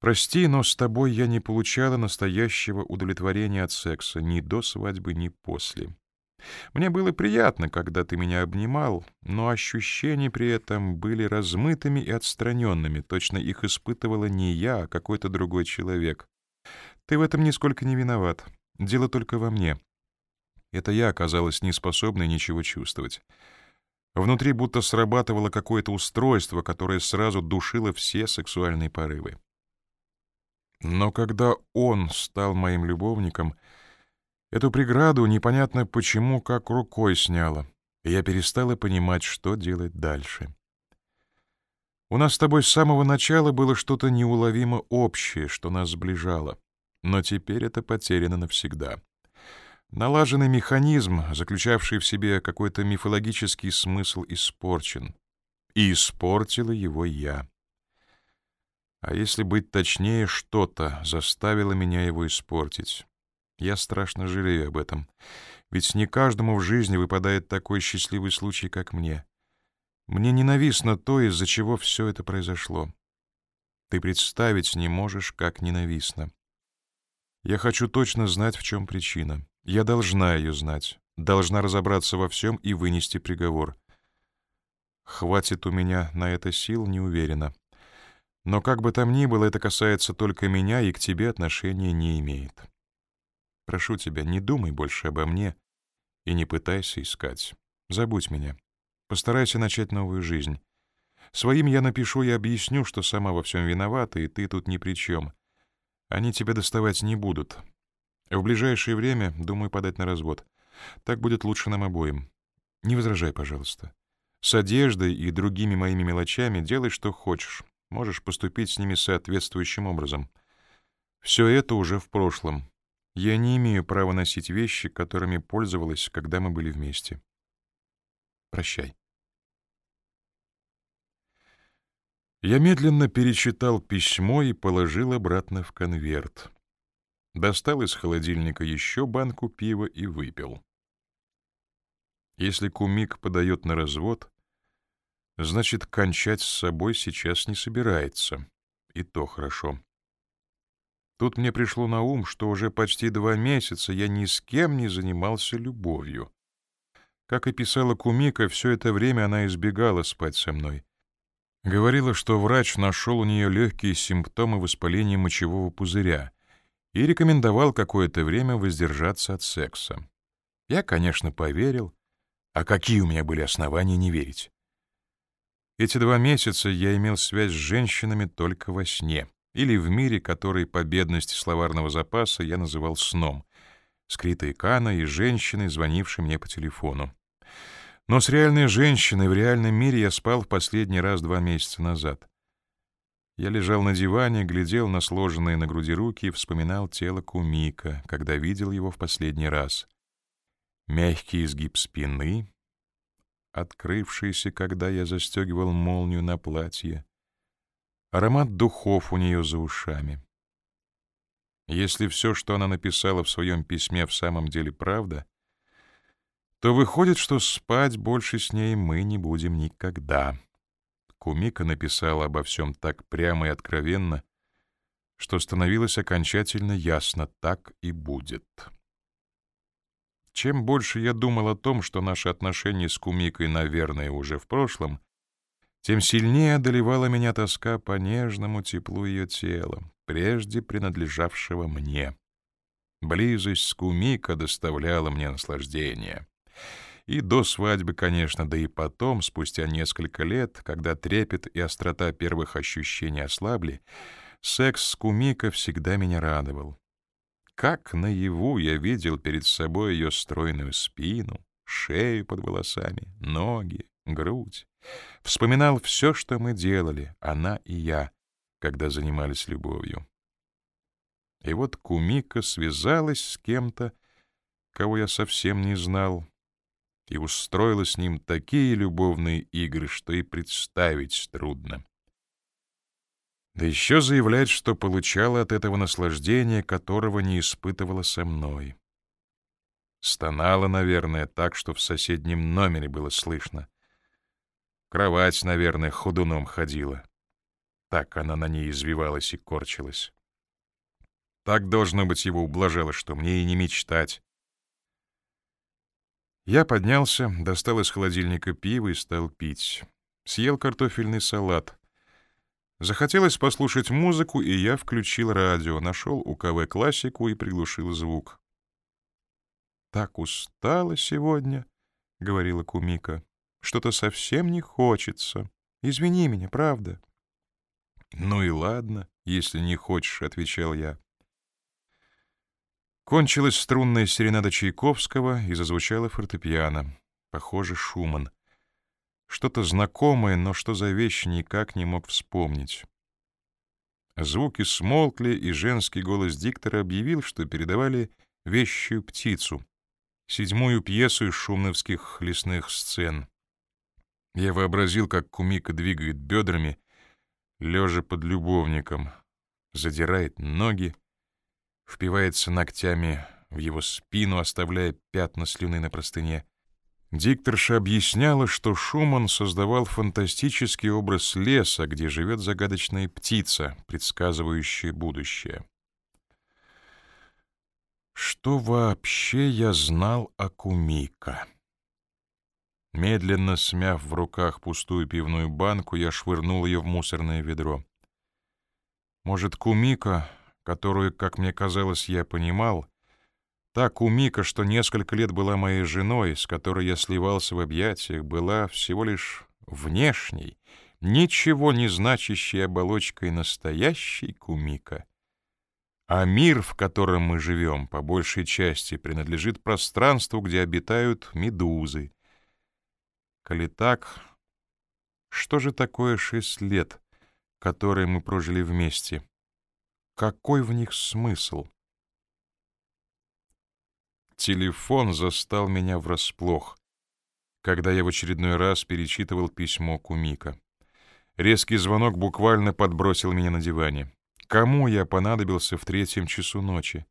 Прости, но с тобой я не получала настоящего удовлетворения от секса ни до свадьбы, ни после. Мне было приятно, когда ты меня обнимал, но ощущения при этом были размытыми и отстраненными, точно их испытывала не я, а какой-то другой человек. Ты в этом нисколько не виноват. Дело только во мне. Это я оказалась неспособной ничего чувствовать. Внутри будто срабатывало какое-то устройство, которое сразу душило все сексуальные порывы. Но когда он стал моим любовником, эту преграду непонятно почему как рукой сняло, и я перестала понимать, что делать дальше. У нас с тобой с самого начала было что-то неуловимо общее, что нас сближало, но теперь это потеряно навсегда. Налаженный механизм, заключавший в себе какой-то мифологический смысл, испорчен. И испортила его я. А если быть точнее, что-то заставило меня его испортить. Я страшно жалею об этом, ведь не каждому в жизни выпадает такой счастливый случай, как мне. Мне ненавистно то, из-за чего все это произошло. Ты представить не можешь, как ненавистно. Я хочу точно знать, в чем причина. Я должна ее знать, должна разобраться во всем и вынести приговор. Хватит у меня на это сил, не уверена. Но как бы там ни было, это касается только меня и к тебе отношения не имеет. Прошу тебя, не думай больше обо мне и не пытайся искать. Забудь меня. Постарайся начать новую жизнь. Своим я напишу и объясню, что сама во всем виновата, и ты тут ни при чем. Они тебя доставать не будут. В ближайшее время думаю подать на развод. Так будет лучше нам обоим. Не возражай, пожалуйста. С одеждой и другими моими мелочами делай, что хочешь. Можешь поступить с ними соответствующим образом. Все это уже в прошлом. Я не имею права носить вещи, которыми пользовалась, когда мы были вместе. Прощай. Я медленно перечитал письмо и положил обратно в конверт. Достал из холодильника еще банку пива и выпил. Если кумик подает на развод, Значит, кончать с собой сейчас не собирается. И то хорошо. Тут мне пришло на ум, что уже почти два месяца я ни с кем не занимался любовью. Как и писала Кумика, все это время она избегала спать со мной. Говорила, что врач нашел у нее легкие симптомы воспаления мочевого пузыря и рекомендовал какое-то время воздержаться от секса. Я, конечно, поверил. А какие у меня были основания не верить? Эти два месяца я имел связь с женщинами только во сне, или в мире, который по бедности словарного запаса я называл сном, скрытой Кана и женщиной, звонившей мне по телефону. Но с реальной женщиной в реальном мире я спал в последний раз два месяца назад. Я лежал на диване, глядел на сложенные на груди руки и вспоминал тело Кумика, когда видел его в последний раз. Мягкий изгиб спины, открывшийся, когда я застегивал молнию на платье, аромат духов у нее за ушами. Если все, что она написала в своем письме, в самом деле правда, то выходит, что спать больше с ней мы не будем никогда. Кумика написала обо всем так прямо и откровенно, что становилось окончательно ясно, так и будет. Чем больше я думал о том, что наши отношения с Кумикой, наверное, уже в прошлом, тем сильнее одолевала меня тоска по нежному теплу ее тела, прежде принадлежавшего мне. Близость с Кумика доставляла мне наслаждение. И до свадьбы, конечно, да и потом, спустя несколько лет, когда трепет и острота первых ощущений ослабли, секс с Кумика всегда меня радовал. Как наяву я видел перед собой ее стройную спину, шею под волосами, ноги, грудь. Вспоминал все, что мы делали, она и я, когда занимались любовью. И вот Кумика связалась с кем-то, кого я совсем не знал, и устроила с ним такие любовные игры, что и представить трудно. Да еще заявляет, что получала от этого наслаждения, которого не испытывала со мной. Стонала, наверное, так, что в соседнем номере было слышно. Кровать, наверное, ходуном ходила. Так она на ней извивалась и корчилась. Так, должно быть, его ублажало, что мне и не мечтать. Я поднялся, достал из холодильника пиво и стал пить. Съел картофельный салат. Захотелось послушать музыку, и я включил радио, нашел УКВ классику и приглушил звук. «Так устала сегодня», — говорила Кумика. «Что-то совсем не хочется. Извини меня, правда». «Ну и ладно, если не хочешь», — отвечал я. Кончилась струнная серенада Чайковского и зазвучала фортепиано. Похоже, Шуман. Что-то знакомое, но что за вещь никак не мог вспомнить. Звуки смолкли, и женский голос диктора объявил, что передавали вещую птицу, седьмую пьесу из шумновских лесных сцен. Я вообразил, как Кумика двигает бедрами, лежа под любовником, задирает ноги, впивается ногтями в его спину, оставляя пятна слюны на простыне. Дикторша объясняла, что Шуман создавал фантастический образ леса, где живет загадочная птица, предсказывающая будущее. Что вообще я знал о Кумика? Медленно смяв в руках пустую пивную банку, я швырнул ее в мусорное ведро. Может, Кумика которую, как мне казалось, я понимал, та Кумика, что несколько лет была моей женой, с которой я сливался в объятиях, была всего лишь внешней, ничего не значащей оболочкой настоящей Кумика. А мир, в котором мы живем, по большей части принадлежит пространству, где обитают медузы. Коли так, что же такое шесть лет, которые мы прожили вместе? Какой в них смысл? Телефон застал меня врасплох, когда я в очередной раз перечитывал письмо Кумика. Резкий звонок буквально подбросил меня на диване. Кому я понадобился в третьем часу ночи?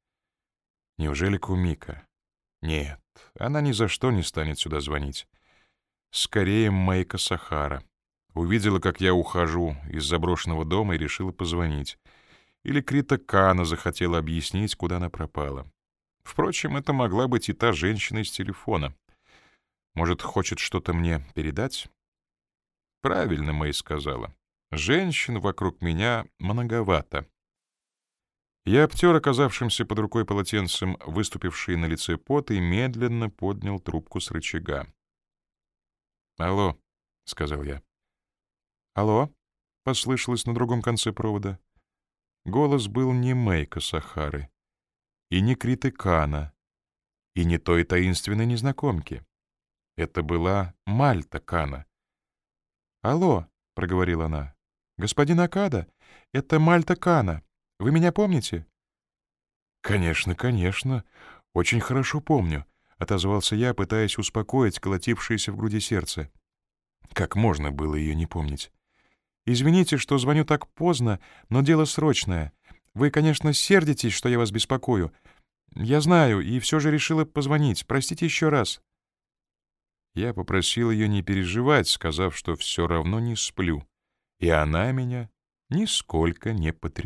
Неужели Кумика? Нет, она ни за что не станет сюда звонить. Скорее, Майка Сахара. Увидела, как я ухожу из заброшенного дома и решила позвонить. Или Крита Кана захотела объяснить, куда она пропала. Впрочем, это могла быть и та женщина из телефона. Может, хочет что-то мне передать? Правильно Мэй сказала. Женщин вокруг меня многовато. Я обтер оказавшимся под рукой полотенцем выступивший на лице пот и медленно поднял трубку с рычага. «Алло», — сказал я. «Алло», — послышалось на другом конце провода. Голос был не Мэйка Сахары, и не Криты Кана, и не той таинственной незнакомки. Это была Мальта Кана. «Алло», — проговорила она, — «господин Акада, это Мальта Кана. Вы меня помните?» «Конечно, конечно. Очень хорошо помню», — отозвался я, пытаясь успокоить колотившееся в груди сердце. Как можно было ее не помнить? Извините, что звоню так поздно, но дело срочное. Вы, конечно, сердитесь, что я вас беспокою. Я знаю, и все же решила позвонить. Простите еще раз». Я попросил ее не переживать, сказав, что все равно не сплю, и она меня нисколько не потребует.